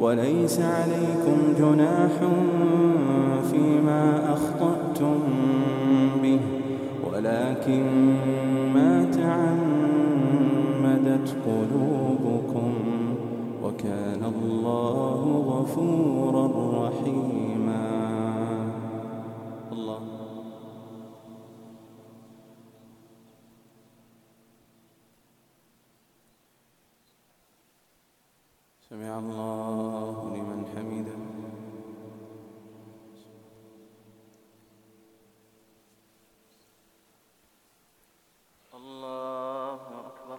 وليس عليكم جناح فيما أخطأتم به ولكن ما تعمدت قلوبكم وكان الله غفورا رحيما. الله. سمع الله لمن حمده الله أكبر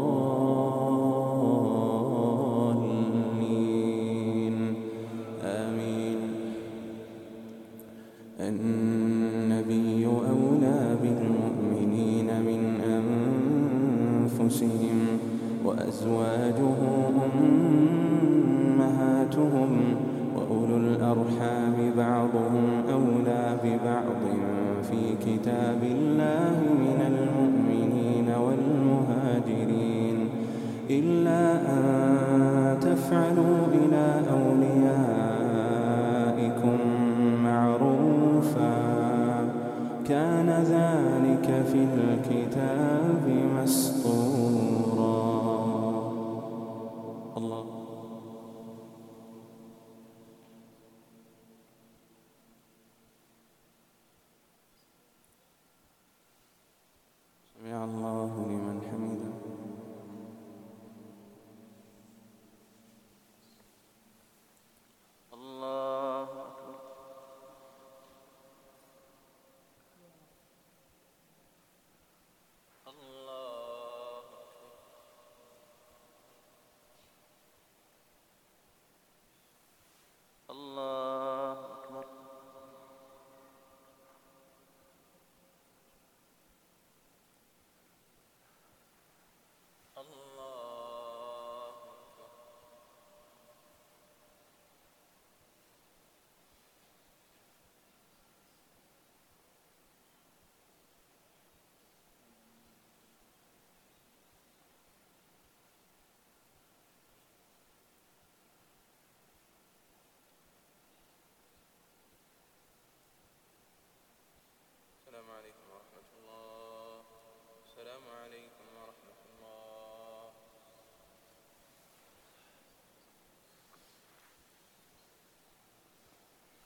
الكتاب مسطورا الله سمع الله لمن حمده الله أكبر الله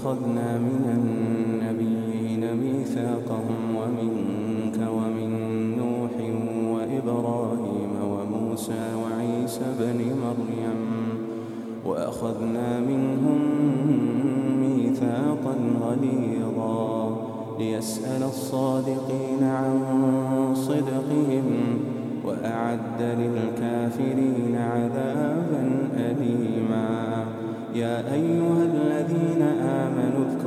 وإذ أخذنا من النبيين ميثاقهم ومنك ومن نوح وإبراهيم وموسى وعيسى بن مريم وأخذنا منهم ميثاقا غليظا ليسأل الصادقين عن صدقهم وأعد للكافرين عذابا أليما. يا أيها الذين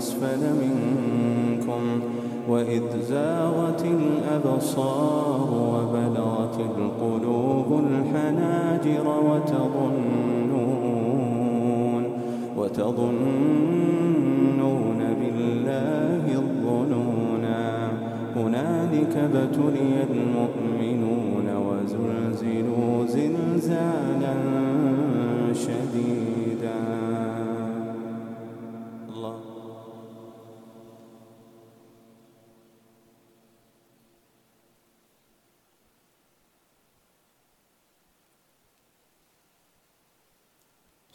أسفل منكم وإذ زاغت الأبصار وبلغت القلوب الحناجر وتظنون وتظنون بالله الظنونا. هنالك ابتلي المؤمنون وزلزلوا زلزالا شديدا.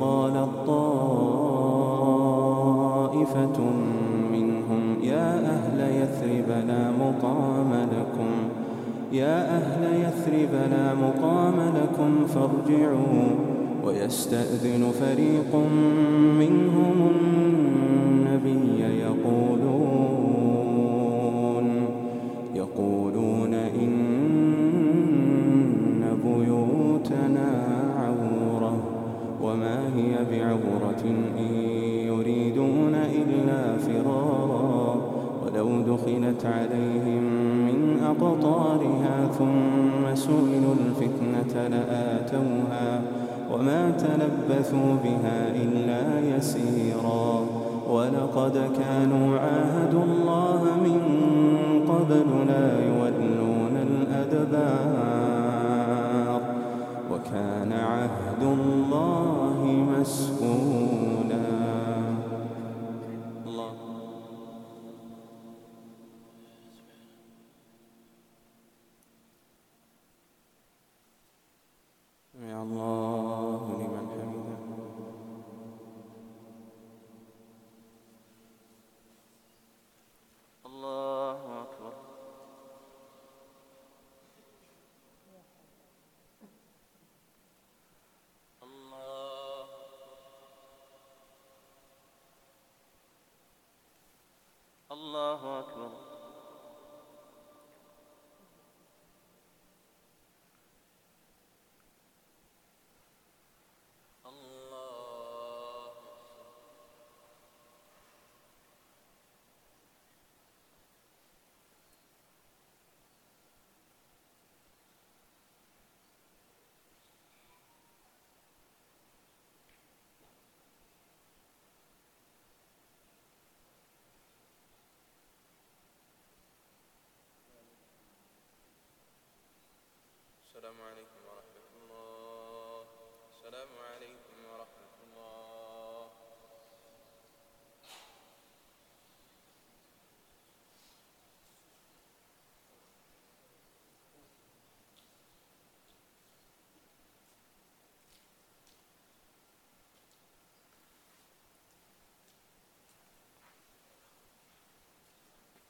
قالت طائفة منهم يا أهل يثرب لا مقام لكم يا أهل يثرب لا مقام لكم فارجعوا ويستأذن فريق منهم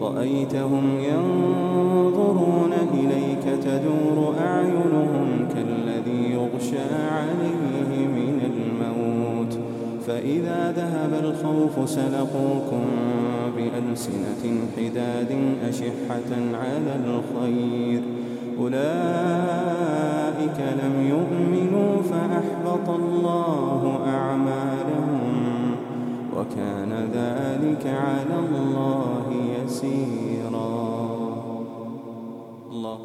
رأيتهم ينظرون إليك تدور أعينهم كالذي يغشى عليه من الموت. فإذا ذهب الخوف سلقوكم بألسنة حداد أشحة على الخير. أولئك لم يؤمنوا فأحبط الله أعمالهم. وكان ذلك على الله يسيرا الله.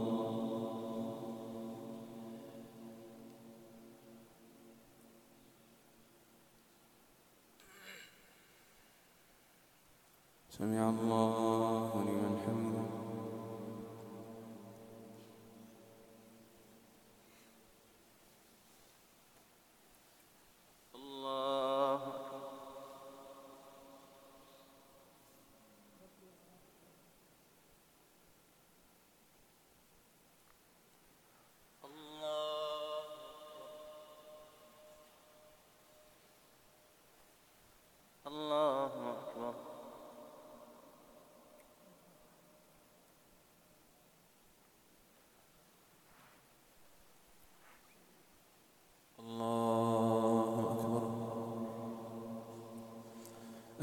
سمع الله لمن حمده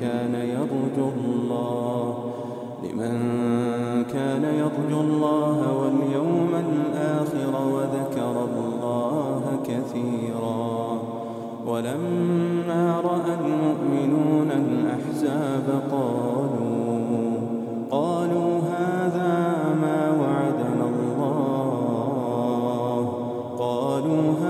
كان يرجو الله. لمن كان يرجو الله واليوم الآخر وذكر الله كثيرا. ولما رأى المؤمنون الأحزاب قالوا قالوا هذا ما وعدنا الله. قالوا هذا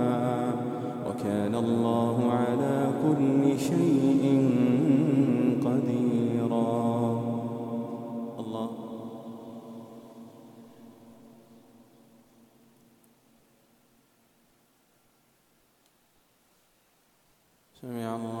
وكان الله على كل شيء قديرا. الله. سمع الله.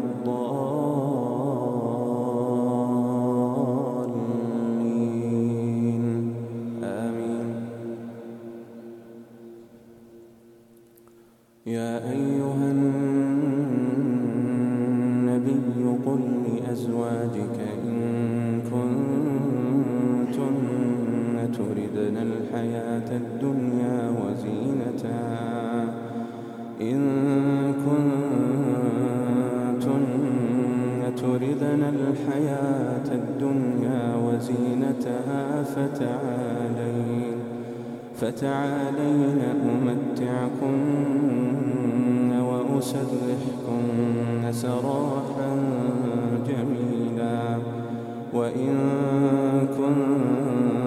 سراحا جميلا. وإن كنتن